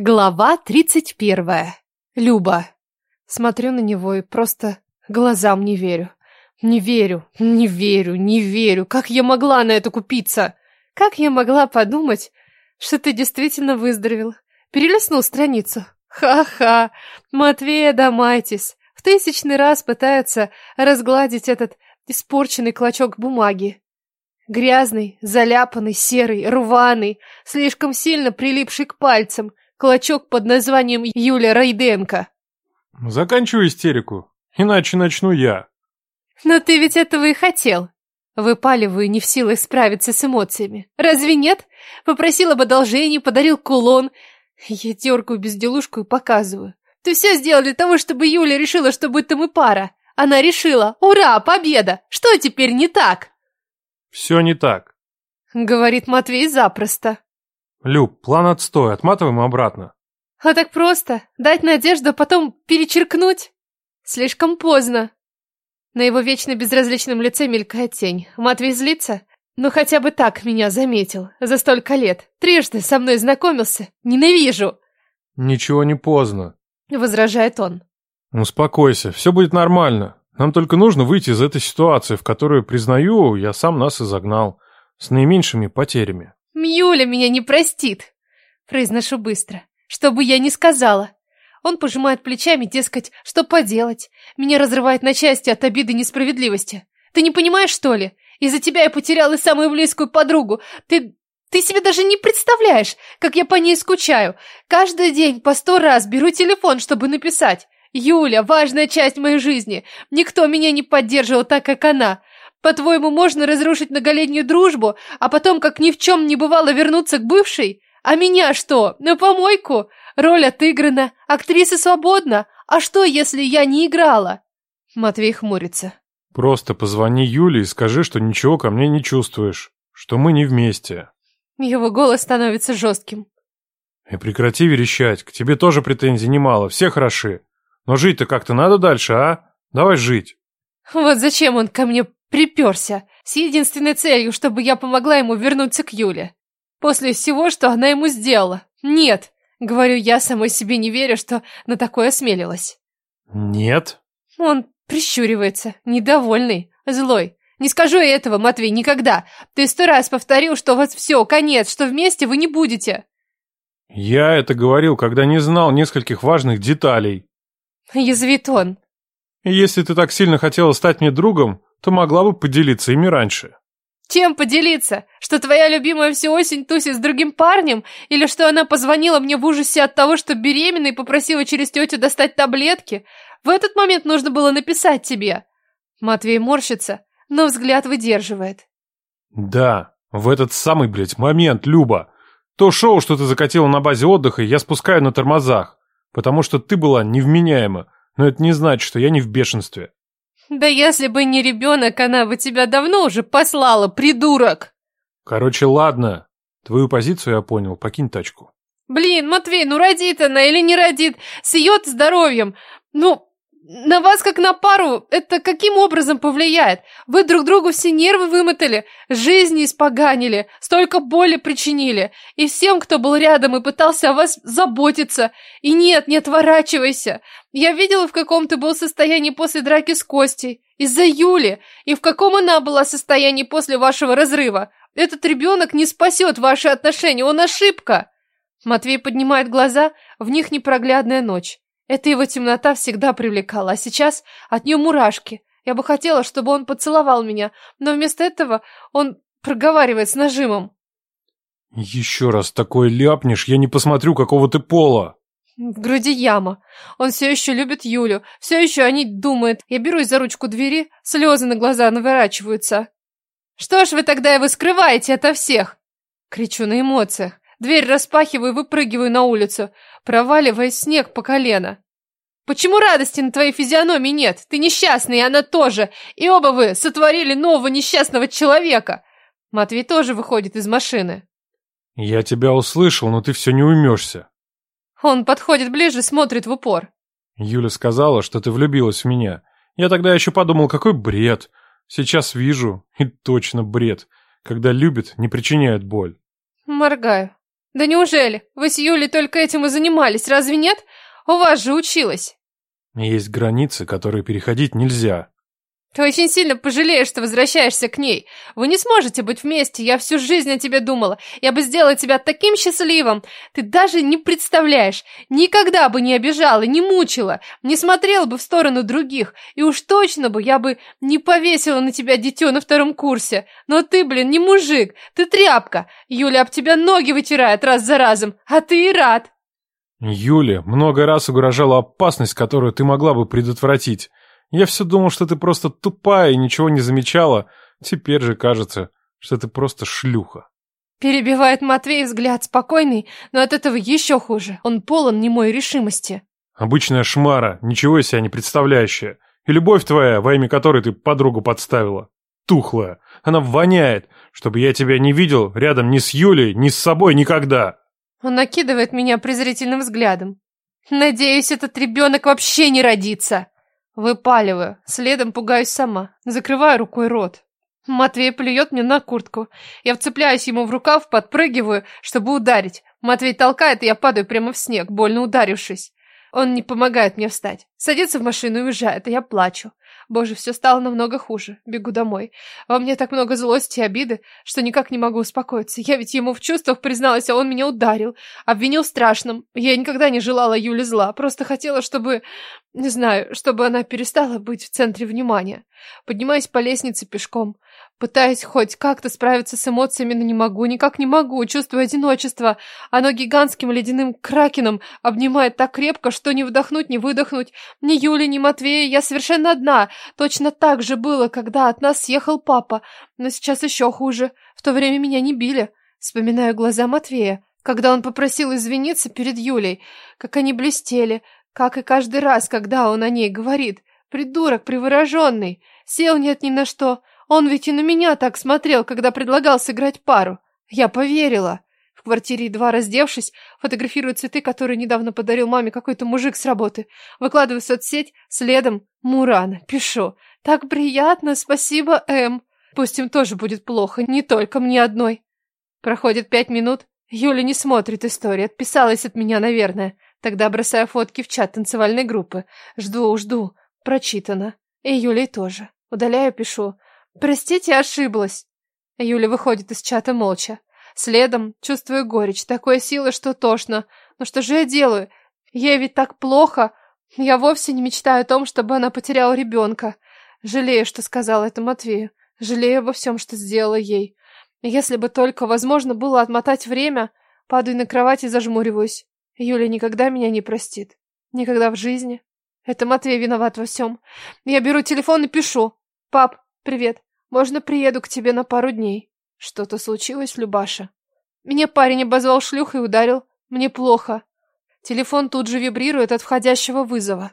Глава тридцать первая. Люба. Смотрю на него и просто глазам не верю. Не верю, не верю, не верю. Как я могла на это купиться? Как я могла подумать, что ты действительно выздоровел? Перелистнул страницу. Ха-ха. Матвей Адамайтис в тысячный раз пытается разгладить этот испорченный клочок бумаги. Грязный, заляпанный, серый, рваный, слишком сильно прилипший к пальцам, клочок под названием Юля Райденко. Заканчивай истерику, иначе начну я. Но ты ведь этого и хотел. Выпаливаю, не в силах справиться с эмоциями. Разве нет? Попросил об одолжении, подарил кулон. Я дергаю безделушку и показываю. Ты все сделал для того, чтобы Юля решила, что будто мы пара. Она решила. Ура, победа! Что теперь не так? Все не так. Говорит Матвей запросто. Люб, план отстой, отматываем обратно. А так просто? Дать надежду, а потом перечеркнуть? Слишком поздно. На его вечно безразличном лице мелькает тень. Матвей злится? Ну хотя бы так меня заметил. За столько лет. Трижды со мной знакомился. Ненавижу. Ничего не поздно. Возражает он. Успокойся, все будет нормально. Нам только нужно выйти из этой ситуации, в которую, признаю, я сам нас и загнал. С наименьшими потерями. Мьюля меня не простит. Произношу быстро. Что бы я ни сказала. Он пожимает плечами, дескать, что поделать. Меня разрывает на части от обиды и несправедливости. Ты не понимаешь, что ли? Из-за тебя я потеряла самую близкую подругу. Ты... Ты себе даже не представляешь, как я по ней скучаю. Каждый день по сто раз беру телефон, чтобы написать. Юля, важная часть моей жизни. Никто меня не поддерживал так, как она. По-твоему, можно разрушить многолетнюю дружбу, а потом, как ни в чем не бывало, вернуться к бывшей? А меня что, на помойку? Роль отыграна, актриса свободна. А что, если я не играла? Матвей хмурится. Просто позвони Юле и скажи, что ничего ко мне не чувствуешь, что мы не вместе. Его голос становится жестким. И прекрати верещать, к тебе тоже претензий немало, все хороши. Но жить-то как-то надо дальше, а? Давай жить. Вот зачем он ко мне приперся, с единственной целью, чтобы я помогла ему вернуться к Юле. После всего, что она ему сделала. Нет, говорю я самой себе не веря, что на такое осмелилась. Нет. Он прищуривается, недовольный, злой. Не скажу я этого, Матвей, никогда. Ты сто раз повторил, что у вас все, конец, что вместе вы не будете. Я это говорил, когда не знал нескольких важных деталей. Язвит он. Если ты так сильно хотела стать мне другом, то могла бы поделиться ими раньше. Чем поделиться? Что твоя любимая всю осень тусит с другим парнем? Или что она позвонила мне в ужасе от того, что беременна и попросила через тетю достать таблетки? В этот момент нужно было написать тебе. Матвей морщится, но взгляд выдерживает. Да, в этот самый, блядь, момент, Люба. То шоу, что ты закатила на базе отдыха, я спускаю на тормозах. Потому что ты была невменяема. Но это не значит, что я не в бешенстве. Да если бы не ребенок, она бы тебя давно уже послала, придурок. Короче, ладно. Твою позицию я понял, покинь тачку. Блин, Матвей, ну родит она или не родит, с ее здоровьем. Ну, на вас, как на пару, это каким образом повлияет? Вы друг другу все нервы вымотали, жизни испоганили, столько боли причинили. И всем, кто был рядом и пытался о вас заботиться. И нет, не отворачивайся. Я видела, в каком ты был состоянии после драки с Костей. Из-за Юли. И в каком она была состоянии после вашего разрыва. Этот ребенок не спасет ваши отношения, он ошибка. Матвей поднимает глаза, в них непроглядная ночь. Эта его темнота всегда привлекала, а сейчас от нее мурашки. Я бы хотела, чтобы он поцеловал меня, но вместо этого он проговаривает с нажимом. «Еще раз такое ляпнешь, я не посмотрю, какого ты пола!» В груди яма. Он все еще любит Юлю, все еще о ней думает. Я берусь за ручку двери, слезы на глаза наворачиваются. «Что ж вы тогда его скрываете ото всех?» Кричу на эмоциях. Дверь распахиваю и выпрыгиваю на улицу, проваливаясь в снег по колено. «Почему радости на твоей физиономии нет? Ты несчастный, и она тоже. И оба вы сотворили нового несчастного человека!» Матвей тоже выходит из машины. «Я тебя услышал, но ты все не уймешься». Он подходит ближе, смотрит в упор. Юля сказала, что ты влюбилась в меня. Я тогда еще подумал, какой бред. Сейчас вижу, и точно бред, когда любят, не причиняют боль. Моргаю. Да неужели? Вы с Юлей только этим и занимались, разве нет? У вас же училась. Есть границы, которые переходить нельзя. Ты очень сильно пожалеешь, что возвращаешься к ней. Вы не сможете быть вместе. Я всю жизнь о тебе думала. Я бы сделала тебя таким счастливым. Ты даже не представляешь. Никогда бы не обижала, не мучила, не смотрела бы в сторону других. И уж точно бы я бы не повесила на тебя дитё на втором курсе. Но ты, блин, не мужик. Ты тряпка. Юля об тебя ноги вытирает раз за разом. А ты и рад. Юля много раз угрожала опасность, которую ты могла бы предотвратить. Я все думал, что ты просто тупая и ничего не замечала. Теперь же кажется, что ты просто шлюха. Перебивает Матвей взгляд спокойный, но от этого еще хуже. Он полон немой решимости. Обычная шмара, ничего из себя не представляющая. И любовь твоя, во имя которой ты подругу подставила. Тухлая. Она воняет, чтобы я тебя не видел рядом ни с Юлей, ни с собой никогда. Он накидывает меня презрительным взглядом. Надеюсь, этот ребенок вообще не родится. Выпаливаю, следом пугаюсь сама, закрываю рукой рот. Матвей плюет мне на куртку. Я вцепляюсь ему в рукав, подпрыгиваю, чтобы ударить. Матвей толкает, и я падаю прямо в снег, больно ударившись. Он не помогает мне встать. Садится в машину и уезжает, а я плачу. Боже, все стало намного хуже. Бегу домой. Во мне так много злости и обиды, что никак не могу успокоиться. Я ведь ему в чувствах призналась, а он меня ударил. Обвинил в страшном. Я никогда не желала Юле зла. Просто хотела, чтобы... Не знаю, чтобы она перестала быть в центре внимания. Поднимаюсь по лестнице пешком. Пытаюсь хоть как-то справиться с эмоциями, но не могу, никак не могу, чувствую одиночество. Оно гигантским ледяным кракеном обнимает так крепко, что ни вдохнуть, ни выдохнуть. Ни Юли, ни Матвея, я совершенно одна. Точно так же было, когда от нас съехал папа. Но сейчас еще хуже. В то время меня не били. Вспоминаю глаза Матвея, когда он попросил извиниться перед Юлей. Как они блестели, как и каждый раз, когда он о ней говорит. Придурок привороженный. Сел нет ни на что. Он ведь и на меня так смотрел, когда предлагал сыграть пару. Я поверила. В квартире, едва раздевшись, фотографирую цветы, которые недавно подарил маме какой-то мужик с работы. Выкладываю в соцсеть, следом Мурана. Пишу. Так приятно, спасибо, М. Пусть им тоже будет плохо, не только мне одной. Проходит пять минут. Юля не смотрит истории, отписалась от меня, наверное. Тогда бросаю фотки в чат танцевальной группы. Жду, жду. Прочитано. И Юлей тоже. Удаляю, пишу. «Простите, ошиблась». Юля выходит из чата молча. Следом чувствую горечь, такой силы, что тошно. Но что же я делаю? Ей ведь так плохо. Я вовсе не мечтаю о том, чтобы она потеряла ребенка. Жалею, что сказала это Матвею. Жалею обо всем, что сделала ей. Если бы только возможно было отмотать время, падаю на кровать и зажмуриваюсь. Юля никогда меня не простит. Никогда в жизни. Это Матвей виноват во всем. Я беру телефон и пишу. «Пап, привет. Можно приеду к тебе на пару дней? Что-то случилось, Любаша? Меня парень обозвал шлюхой и ударил. Мне плохо. Телефон тут же вибрирует от входящего вызова.